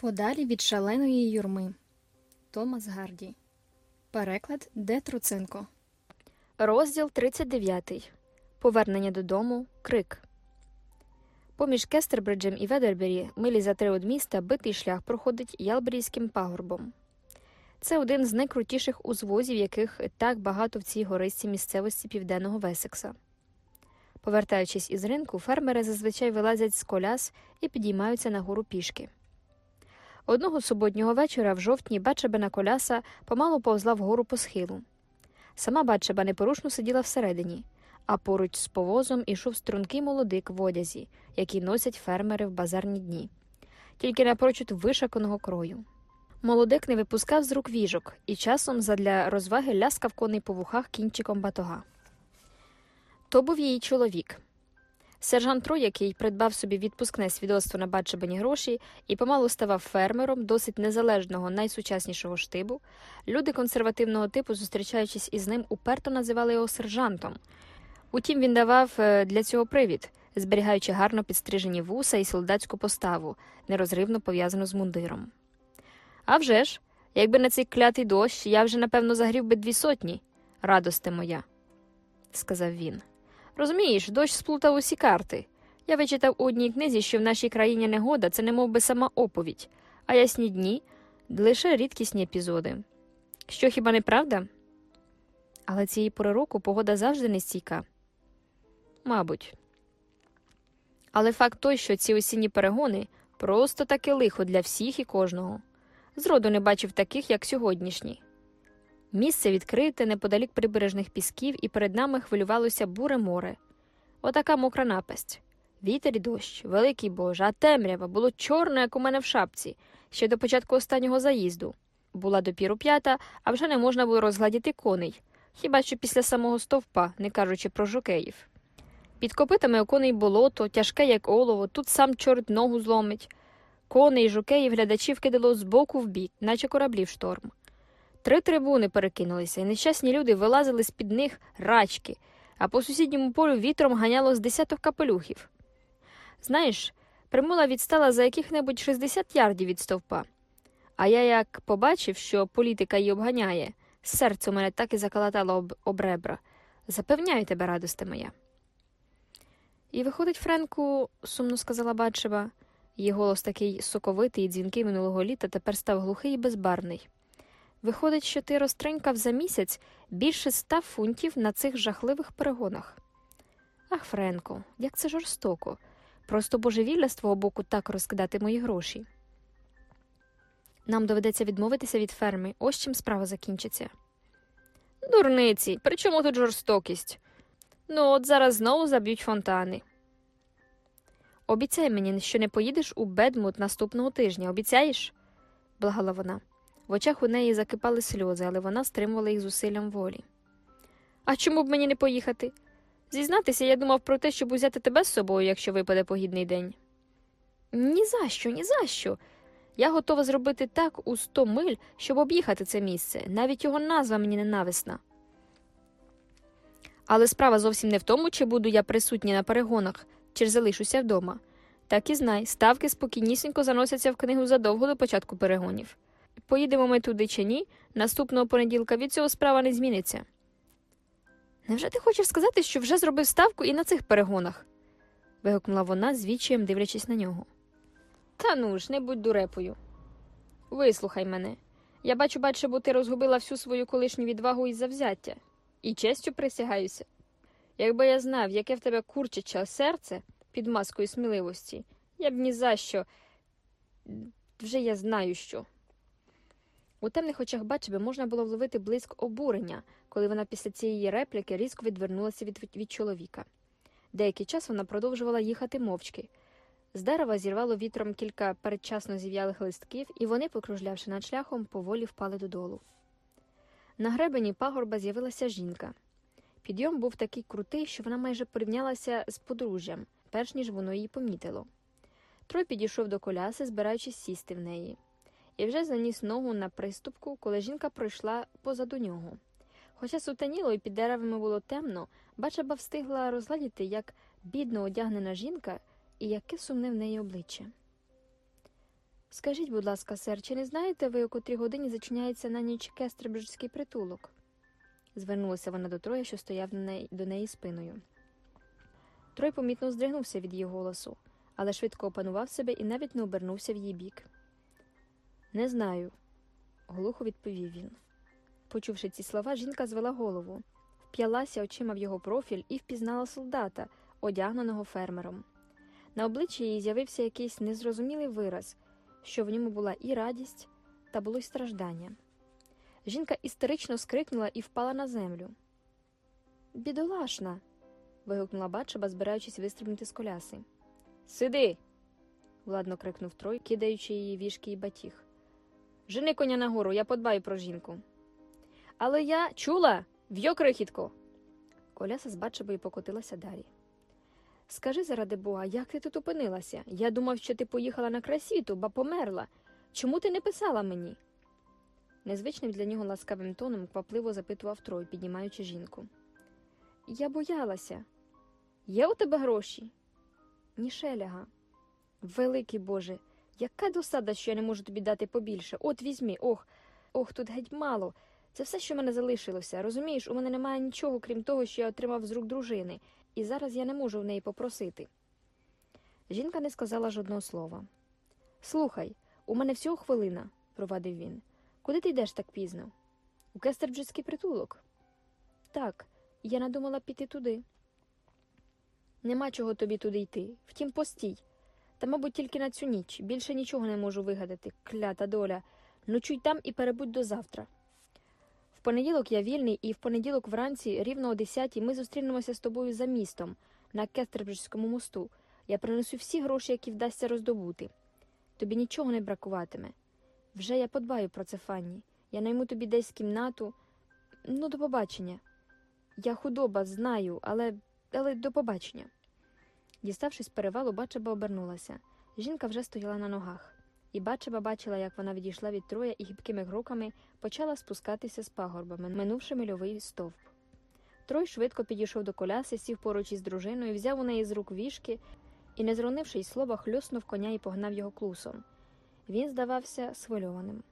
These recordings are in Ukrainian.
Подалі від шаленої юрми. Томас Гарді. Переклад Де Труценко. Розділ 39. Повернення додому. Крик. Поміж Кестербриджем і Ведербері, милі за три від міста, битий шлях проходить Ялберійським пагорбом. Це один з найкрутіших узвозів, яких так багато в цій гористій місцевості південного Весекса. Повертаючись із ринку, фермери зазвичай вилазять з коляс і підіймаються на гору пішки. Одного суботнього вечора в жовтні Бачебина коляса помалу повзла вгору по схилу. Сама Батшеба непорушно сиділа всередині, а поруч з повозом ішов стрункий молодик в одязі, який носять фермери в базарні дні, тільки напрочуд вишаканого крою. Молодик не випускав з рук віжок і часом задля розваги ляскав коней по вухах кінчиком батога. То був її чоловік. Сержант Трой, який придбав собі відпускне свідоцтво на бачебані гроші і помалу ставав фермером досить незалежного найсучаснішого штибу, люди консервативного типу, зустрічаючись із ним, уперто називали його сержантом. Утім, він давав е, для цього привід, зберігаючи гарно підстрижені вуса і солдатську поставу, нерозривно пов'язану з мундиром. «А вже ж, якби на цей клятий дощ, я вже напевно загрів би дві сотні, радосте моя, сказав він. Розумієш, дощ сплутав усі карти. Я вичитав у одній книзі, що в нашій країні негода це не би сама оповідь, а ясні дні лише рідкісні епізоди. Що хіба не правда? Але цієї пори року погода завжди нестійка. Мабуть. Але факт той, що ці осінні перегони просто таке лихо для всіх і кожного. Зроду не бачив таких, як сьогоднішні. Місце відкрите неподалік прибережних пісків, і перед нами хвилювалося буре море. Отака мокра напасть. Вітер і дощ, великий боже, а темрява було чорне, як у мене в шапці, ще до початку останнього заїзду. Була допіру п'ята, а вже не можна було розгладіти коней, хіба що після самого стовпа, не кажучи про жокеїв. Під копитами у коней болото, тяжке, як олово, тут сам чорт ногу зломить. Коней, жокеїв, глядачів кидало з боку в бік, наче кораблі в шторм. Три трибуни перекинулися, і нещасні люди вилазили з під них рачки, а по сусідньому полю вітром ганяло з десяток капелюхів. Знаєш, примула відстала за яких-небудь 60 ярдів від стовпа. А я як побачив, що політика її обганяє, серце у мене так і закалатало об, об ребра. Запевняю тебе, радосте моя. І виходить, Френку, сумно сказала Батшеба, її голос такий соковитий і дзвінкий минулого літа тепер став глухий і безбарний. Виходить, що ти розтринькав за місяць більше ста фунтів на цих жахливих перегонах. Ах, Френко, як це жорстоко. Просто божевілля з твого боку так розкидати мої гроші. Нам доведеться відмовитися від ферми, ось чим справа закінчиться. Дурниці, при чому тут жорстокість? Ну, от зараз знову заб'ють фонтани. Обіцяй мені, що не поїдеш у Бедмут наступного тижня, обіцяєш? благала вона. В очах у неї закипали сльози, але вона стримувала їх зусиллям волі. А чому б мені не поїхати? Зізнатися, я думав про те, щоб узяти тебе з собою, якщо випаде погідний день. «Ні за що, ні за що. Я готова зробити так у сто миль, щоб об'їхати це місце, навіть його назва мені ненависна. Але справа зовсім не в тому, чи буду я присутня на перегонах, чи залишуся вдома. Так і знай, ставки спокійнісінько заносяться в книгу задовго до початку перегонів. Поїдемо ми туди чи ні, наступного понеділка від цього справа не зміниться. Невже ти хочеш сказати, що вже зробив ставку і на цих перегонах? вигукнула вона, з відчаєм дивлячись на нього. Та ну ж, не будь дурепою. Вислухай мене. Я бачу, бачу, бо ти розгубила всю свою колишню відвагу і завзяття. І честю присягаюся. Якби я знав, яке в тебе курчаче серце під маскою сміливості, я б ні за що. Вже я знаю що. У темних очах Бачеби можна було вловити блиск обурення, коли вона після цієї репліки різко відвернулася від, від чоловіка. Деякий час вона продовжувала їхати мовчки. З дерева зірвало вітром кілька передчасно зів'ялих листків, і вони, покружлявши над шляхом, поволі впали додолу. На гребені пагорба з'явилася жінка. Підйом був такий крутий, що вона майже порівнялася з подружжям, перш ніж воно її помітило. Трой підійшов до коляси, збираючись сісти в неї і вже заніс ногу на приступку, коли жінка пройшла позаду нього. Хоча сутаніло і під деревами було темно, бачаба встигла розгладіти, як бідно одягнена жінка і яке сумне в неї обличчя. Скажіть, будь ласка, сер, чи не знаєте ви, о котрій годині зачиняється на ніч Кестербриджський притулок? Звернулася вона до Троя, що стояв до неї спиною. Трой помітно здригнувся від її голосу, але швидко опанував себе і навіть не обернувся в її бік. Не знаю, глухо відповів він. Почувши ці слова, жінка звела голову, вп'ялася очима в його профіль і впізнала солдата, одягненого фермером. На обличчі її з'явився якийсь незрозумілий вираз, що в ньому була і радість, та було й страждання. Жінка істерично скрикнула і впала на землю. Бідолашна. вигукнула Батшеба, збираючись вистрибнути з коляси. Сиди. владно крикнув Трой, кидаючи її вішки і батіг. Жени коня нагору, я подбаю про жінку. Але я чула, в'йо крихітко. Коляса з Батшебою покотилася далі. Скажи заради Бога, як ти тут опинилася? Я думав, що ти поїхала на край світу, ба померла. Чому ти не писала мені? Незвичним для нього ласкавим тоном квапливо запитував Трой, піднімаючи жінку. Я боялася. Є у тебе гроші? Ні шеляга. Великий Боже, яка досада, що я не можу тобі дати побільше. От візьмі, ох, ох, тут геть мало. Це все, що мене залишилося. Розумієш, у мене немає нічого, крім того, що я отримав з рук дружини, і зараз я не можу в неї попросити. Жінка не сказала жодного слова. Слухай, у мене всього хвилина, провадив він. Куди ти йдеш так пізно? У Кестерджицький притулок. Так, я надумала піти туди. Нема чого тобі туди йти. Втім, постій. Та, мабуть, тільки на цю ніч. Більше нічого не можу вигадати. Клята доля. Ночуй там і перебудь до завтра. В понеділок я вільний, і в понеділок вранці, рівно о 10 ми зустрінемося з тобою за містом, на Кестербриджському мосту. Я принесу всі гроші, які вдасться роздобути. Тобі нічого не бракуватиме. Вже я подбаю про це, Фанні. Я найму тобі десь кімнату. Ну, до побачення. Я худоба, знаю, але, але до побачення. Діставшись перевалу, Бачеба обернулася. Жінка вже стояла на ногах. І Бачеба бачила, як вона відійшла від троя і гібкими кроками почала спускатися з пагорбами, минувши мильовий стовп. Трой швидко підійшов до коляси, сів поруч із дружиною, взяв у неї з рук вішки і, не зронивши й слова, хльоснув коня і погнав його клусом. Він здавався схвильованим.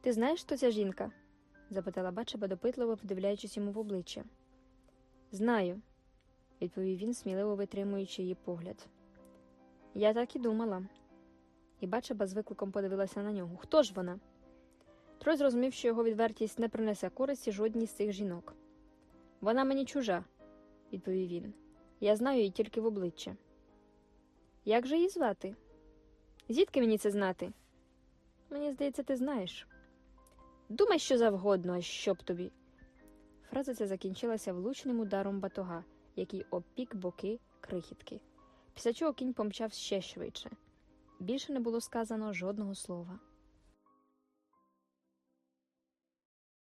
Ти знаєш, хто ця жінка? запитала Бачеба, допитливо вдивляючись йому в обличчя. Знаю, відповів він, сміливо витримуючи її погляд. Я так і думала. І Бачеба з викликом подивилася на нього. Хто ж вона? Трой зрозумів, що його відвертість не принесе користі жодній з цих жінок. Вона мені чужа, відповів він. Я знаю її тільки в обличчя. Як же її звати? Звідки мені це знати? Мені здається, ти знаєш. Думай, що завгодно, а що б тобі. Фраза ця закінчилася влучним ударом батога, який обпік боки крихітки, після чого кінь помчав ще швидше. Більше не було сказано жодного слова.